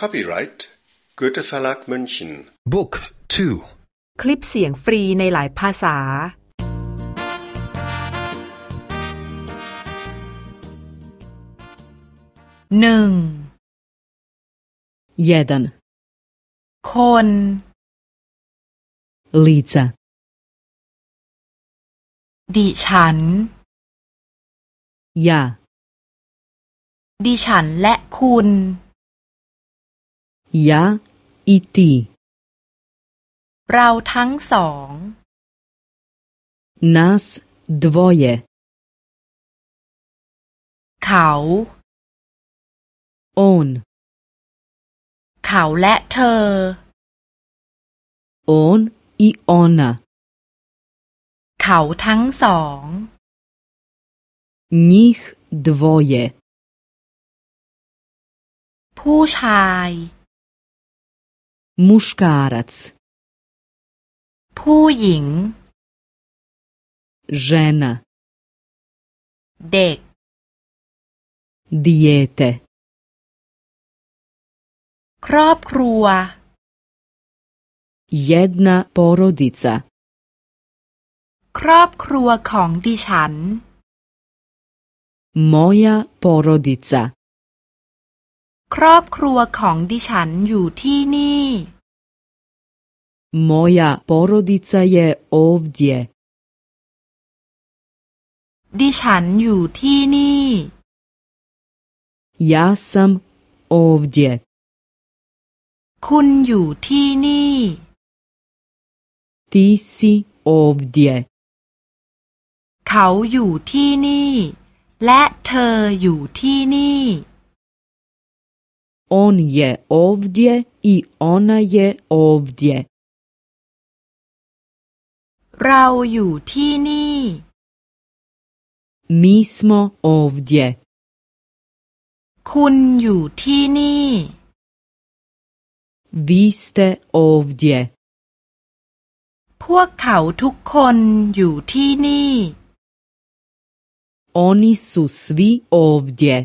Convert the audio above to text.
Copyright Goethe Verlag München Book 2 คลิปเสียงฟรีในหลายภาษา หนึ่ง jedan คน lica ดิฉัน ja ดิฉันและคุณ ja i ti เราทั้งสอง nas dvoje เขา on เขาและเธอ on i ona เขาทั้งสอง njih dvoje ผู้ชาย muškarac ผู้หญิง žena เด็ก dijete ครอบครัว jedna porodica ครอบครัวของดิฉัน moja porodica ครอบครัวของดิฉันอยู่ที่นี่ moja porodica je ovdje ดิฉันอยู่ที่นี่ ja sam ovdje คุณอยู่ที่นี่ ti si ovdje เขาอยู่ที่นี่ และเธออยู่ที่นี่ on je ovdje i ona je ovdje เราอยู่ที่นี่ mi smo ovdje คุณอยู่ที่นี่ vi ste ovdje พวกเขาทุกคนอยู่ที่นี่ oni su svi ovdje